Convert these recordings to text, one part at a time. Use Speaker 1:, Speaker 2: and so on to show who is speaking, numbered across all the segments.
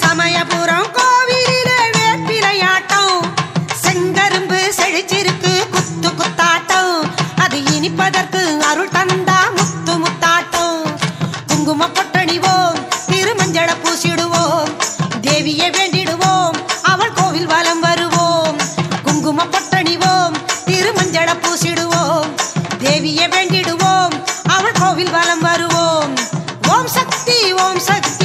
Speaker 1: சமயபுரம் கோவிலே வேப்பிலையாட்டம். செங்கரும்பு செழிச்சிருக்கு குத்து குத்தாட்டம். அது இனிப்பதற்கு அருள் தந்தா முத்து முத்தாட்டம். குங்கும பொட்டணிவோம் திருமஞ்சள பூசிடுவோம். தேவியை வேண்டிடுவோம் அவள் கோவில் வலம் வருவோம். குங்கும பொட்டணிவோம் திருமஞ்சள பூசிடுவோம். தேவியை வேண்டிடுவோம் அவள் கோவில் வலம் வருவோம். ஓம் சக்தி ஓம் சக்தி.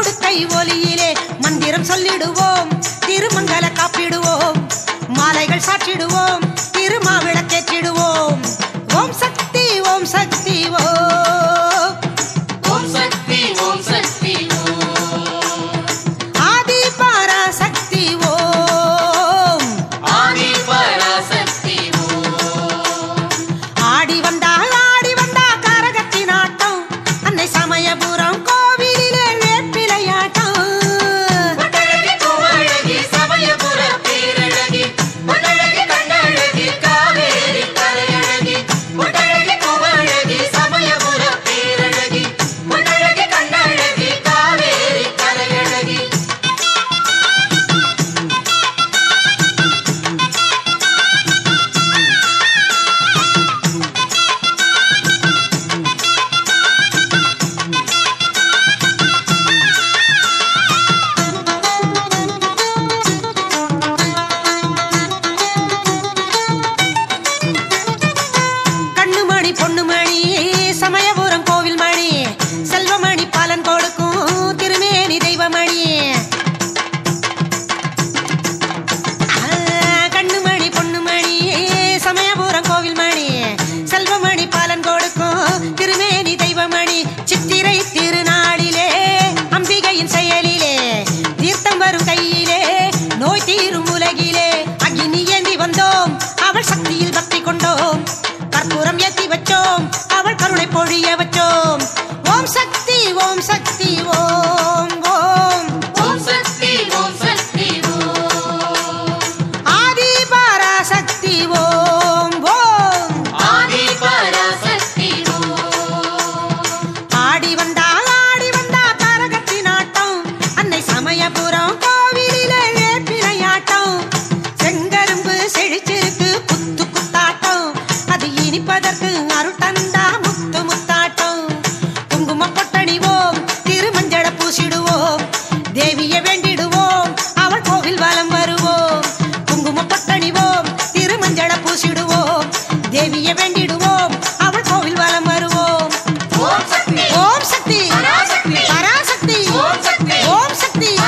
Speaker 1: உடுக்கை ஒலியிலே மந்திரம் சொல்லிடுவோம். திருமங்கல காப்பிடுவோம். மாலைகள் சாற்றிடுவோம். திருமாவிளக்கேற்றிடுவோம் ஓம் சக்தி ஓம் சக்தி ஓம்
Speaker 2: ஓம் சக்தி ஓம் சக்தி ஓம்
Speaker 1: ஆதி பராசக்தி ஓம்
Speaker 2: ஆதி பராசக்தி ஓம்
Speaker 1: ஆடி வந்தா ஆடி வந்தா கரகத்தின் ஆட்டம். அன்னை சமயபுரம் கோவிலிலே கண்ணுமணி வச்சோம். அவள் கருணை பொழிய வச்சோம். ஓம் சக்தி ஓம் சக்தி ஓம் ओम शक्ति